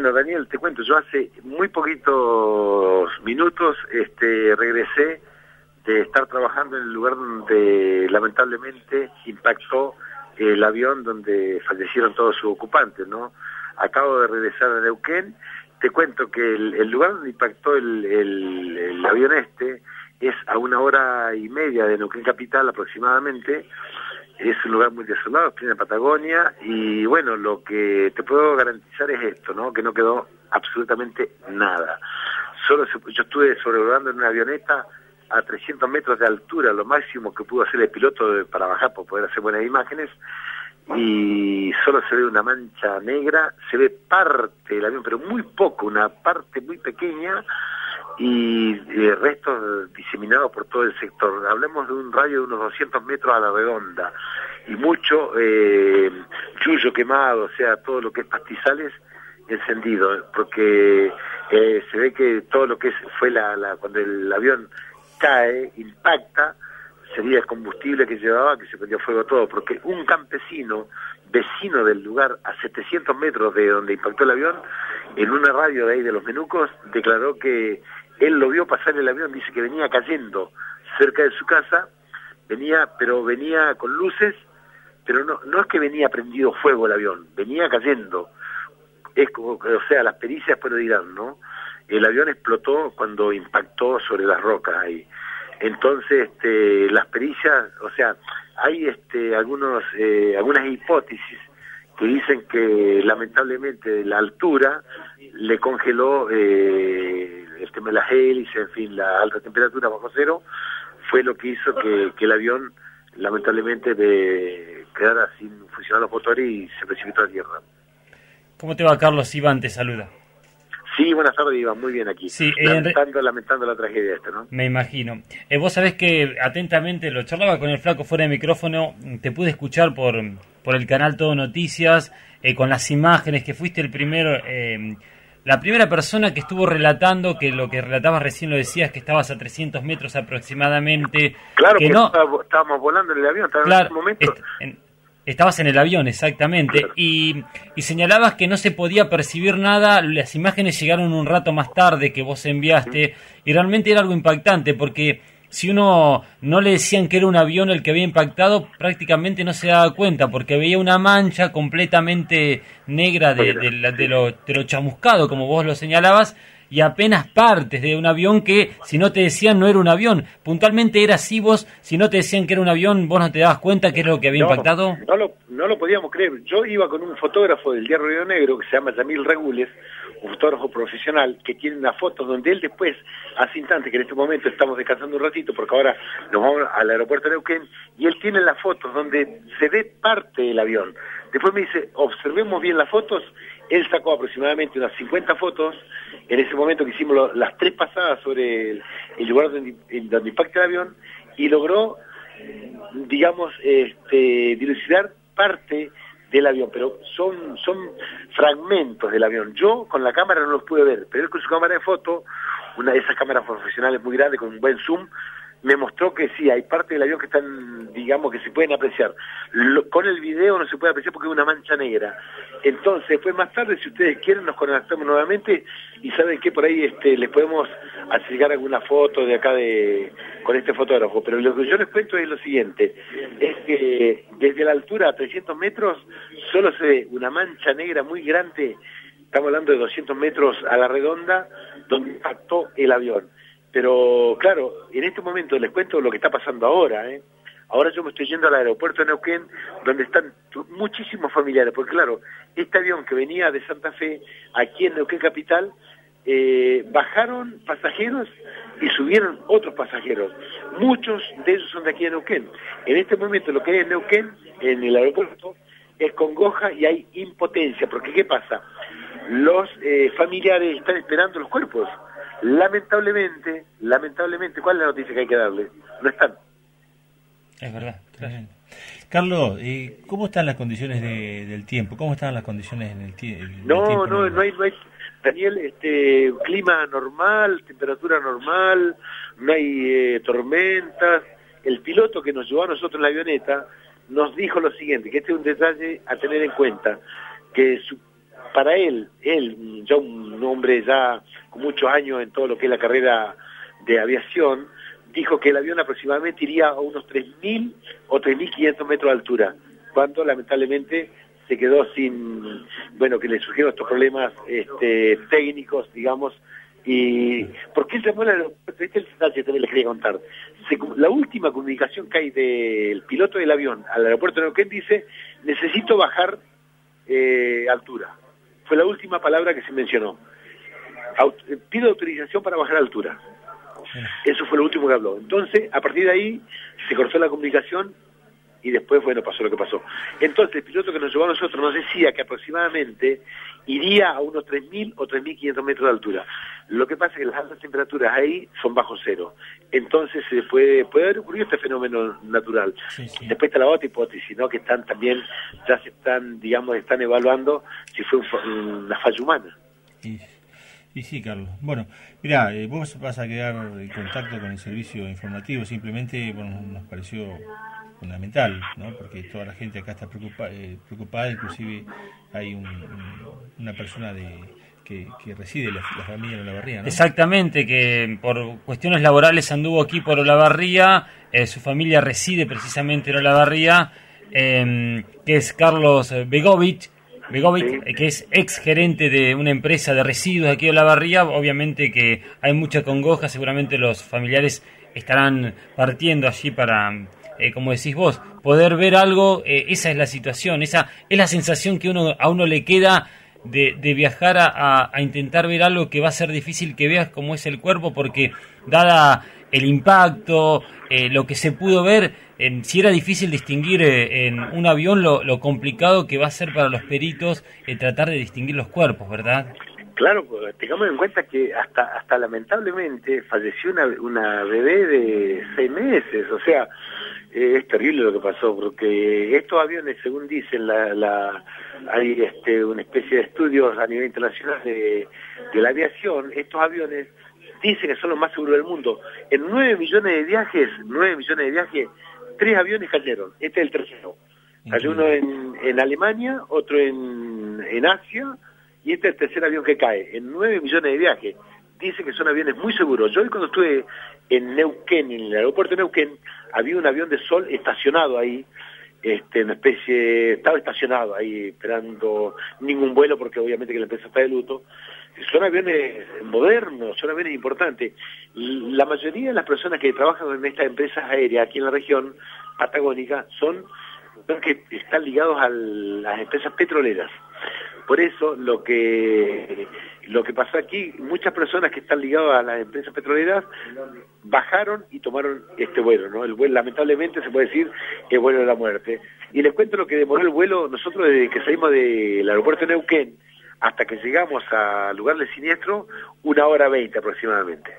Bueno, Daniel, te cuento, yo hace muy poquitos minutos este, regresé de estar trabajando en el lugar donde lamentablemente impactó el avión donde fallecieron todos sus ocupantes, ¿no? Acabo de regresar a Neuquén, te cuento que el, lugar donde impactó el, el, avión este es a una hora y media de Neuquén Capital aproximadamente, es un lugar muy desolado, es Patagonia, y bueno, lo que te puedo garantizar es esto, ¿no? Que no quedó absolutamente nada. Solo yo estuve sobrevolando en una avioneta a 300 metros de altura, lo máximo que pudo hacer el piloto para bajar para poder hacer buenas imágenes, y solo se ve una mancha negra, se ve parte del avión, pero muy poco, una parte muy pequeña, y restos diseminados por todo el sector. Hablemos de un radio de unos 200 metros a la redonda y mucho eh, chullo quemado, o sea, todo lo que es pastizales encendido, porque eh, se ve que todo lo que es, fue la, la, cuando el avión cae, impacta, sería el combustible que llevaba que se prendió fuego todo, porque un campesino vecino del lugar a 700 metros de donde impactó el avión, en una radio de ahí de los Menucos, declaró que él lo vio pasar el avión, dice que venía cayendo cerca de su casa, venía, pero venía con luces, pero no, no es que venía prendido fuego el avión, venía cayendo. Es como, o sea, las pericias pero dirán, ¿no? El avión explotó cuando impactó sobre las rocas ahí. Entonces, este, las pericias, o sea, hay este, algunos, eh, algunas hipótesis que dicen que lamentablemente la altura le congeló eh, el tema de las hélices, en fin, la alta temperatura bajo cero, fue lo que hizo que, el avión lamentablemente quedara sin funcionar los motores y se precipitó a tierra. ¿Cómo te va, Carlos? Iván te saluda. Sí, buenas tardes, Iván, muy bien aquí. Sí, lamentando, lamentando la tragedia esta, ¿no? Me imagino. Eh, vos sabés que atentamente lo charlaba con el flaco fuera de micrófono, te pude escuchar por, por el canal Todo Noticias, eh, con las imágenes, que fuiste el primero, eh, la primera persona que estuvo relatando, que lo que relatabas recién lo decías, que estabas a 300 metros aproximadamente. Claro, que, no, estábamos volando en el avión, en ese momento. Estabas en el avión, exactamente. Y, y, señalabas que no se podía percibir nada. Las imágenes llegaron un rato más tarde que vos enviaste. Y realmente era algo impactante porque si uno no le decían que era un avión el que había impactado, prácticamente no se daba cuenta porque veía una mancha completamente negra de, de lo, de lo chamuscado, como vos lo señalabas y apenas partes de un avión que si no te decían no era un avión. Puntualmente era así vos, si no te decían que era un avión, vos no te dabas cuenta que era lo que había impactado. No lo, no lo podíamos creer. Yo iba con un fotógrafo del Diario Río Negro que se llama Yamil Regules, un fotógrafo profesional que tiene una foto donde él después, hace instantes que en este momento estamos descansando un ratito porque ahora nos vamos al aeropuerto de Neuquén y él tiene las fotos donde se ve parte del avión. Después me dice, observemos bien las fotos, él sacó aproximadamente unas 50 fotos en ese momento que hicimos las tres pasadas sobre el, lugar donde, donde, impacta el avión y logró, digamos, este, dilucidar parte del avión, pero son, son fragmentos del avión. Yo con la cámara no los pude ver, pero él con su cámara de foto, una de esas cámaras profesionales muy grandes con un buen zoom, me mostró que sí, hay parte del avión que están, digamos, que se pueden apreciar. con el video no se puede apreciar porque es una mancha negra. Entonces, después más tarde, si ustedes quieren, nos conectamos nuevamente y saben que por ahí este, les podemos hacer alguna foto de acá de con este fotógrafo. Pero lo que yo les cuento es lo siguiente, es que desde la altura a 300 metros solo se ve una mancha negra muy grande, estamos hablando de 200 metros a la redonda, donde impactó el avión pero claro, en este momento les cuento lo que está pasando ahora. ¿eh? Ahora yo me estoy yendo al aeropuerto de Neuquén, donde están muchísimos familiares, porque claro, este avión que venía de Santa Fe, aquí en Neuquén Capital, eh, bajaron pasajeros y subieron otros pasajeros. Muchos de ellos son de aquí de Neuquén. En este momento lo que hay en Neuquén, en el aeropuerto, es congoja y hay impotencia, porque ¿qué pasa? Los eh, familiares están esperando los cuerpos Lamentablemente, lamentablemente, ¿cuál es la noticia que hay que darle? No están. Es verdad. Carlos, eh, ¿cómo están las condiciones del tiempo? ¿Cómo están las condiciones en el, tiempo? No, no, no hay, no hay, Daniel, este, clima normal, temperatura normal, no hay eh, tormentas. El piloto que nos llevó a nosotros en la avioneta nos dijo lo siguiente, que este es un detalle a tener en cuenta, que para él, él, ya un hombre ya con muchos años en todo lo que es la carrera de aviación, dijo que el avión aproximadamente iría a unos 3.000 o 3.500 metros de altura, cuando lamentablemente se quedó sin, bueno, que le surgieron estos problemas este, técnicos, digamos, y ¿por qué se muere el aeropuerto? Este es el detalle también les quería contar. la última comunicación que hay del piloto del avión al aeropuerto de Neuquén dice, necesito bajar eh, altura. Fue la última palabra que se mencionó. pido autorización para bajar altura. Eso fue lo último que habló. Entonces, a partir de ahí, se cortó la comunicación y después, bueno, pasó lo que pasó. Entonces, el piloto que nos llevó a nosotros nos decía que aproximadamente iría a unos 3.000 o 3.500 metros de altura. Lo que pasa es que las altas temperaturas ahí son bajo cero. Entonces, se puede, puede haber ocurrido este fenómeno natural. Después está la otra hipótesis, ¿no? Que están también, ya se están, digamos, están evaluando si fue una falla humana. Y sí, Carlos. Bueno, mira, eh, vos vas a quedar en contacto con el servicio informativo, simplemente bueno, nos pareció fundamental, ¿no? porque toda la gente acá está eh, preocupada, inclusive hay una persona de, que, reside la, la familia en Olavarría. ¿no? Exactamente, que por cuestiones laborales anduvo aquí por Olavarría, eh, su familia reside precisamente en Olavarría, eh, que es Carlos Begovic Begovic, que es ex gerente de una empresa de residuos aquí de La Barría, obviamente que hay mucha congoja, seguramente los familiares estarán partiendo allí para, eh, como decís vos, poder ver algo, eh, esa es la situación, esa es la sensación que uno a uno le queda de, viajar a, a, intentar ver algo que va a ser difícil que veas como es el cuerpo, porque dada el impacto, eh, lo que se pudo ver, en, si era difícil distinguir eh, en un avión lo, complicado que va a ser para los peritos eh, tratar de distinguir los cuerpos, ¿verdad? Claro, pues, tengamos en cuenta que hasta hasta lamentablemente falleció una, una bebé de seis meses, o sea, es terrible lo que pasó, porque estos aviones, según dicen, la, la, hay este, una especie de estudios a nivel internacional de, de la aviación, estos aviones dicen que son los más seguros del mundo. En nueve millones de viajes, nueve millones de viajes, tres aviones cayeron. Este es el tercero. Cayó uno en, en Alemania, otro en, en Asia, y este es el tercer avión que cae. En nueve millones de viajes. Dice que son aviones muy seguros. Yo hoy cuando estuve en Neuquén, en el aeropuerto de Neuquén, había un avión de sol estacionado ahí, este, una especie, estaba estacionado ahí esperando ningún vuelo porque obviamente que la empresa está de luto. Son aviones modernos, son aviones importantes. La mayoría de las personas que trabajan en estas empresas aéreas aquí en la región patagónica son que están ligados a las empresas petroleras. Por eso lo que lo que pasó aquí, muchas personas que están ligadas a las empresas petroleras bajaron y tomaron este vuelo, ¿no? El vuelo, lamentablemente se puede decir que es vuelo de la muerte. Y les cuento lo que demoró el vuelo, nosotros desde que salimos del aeropuerto de Neuquén hasta que llegamos al lugar del siniestro, una hora veinte aproximadamente.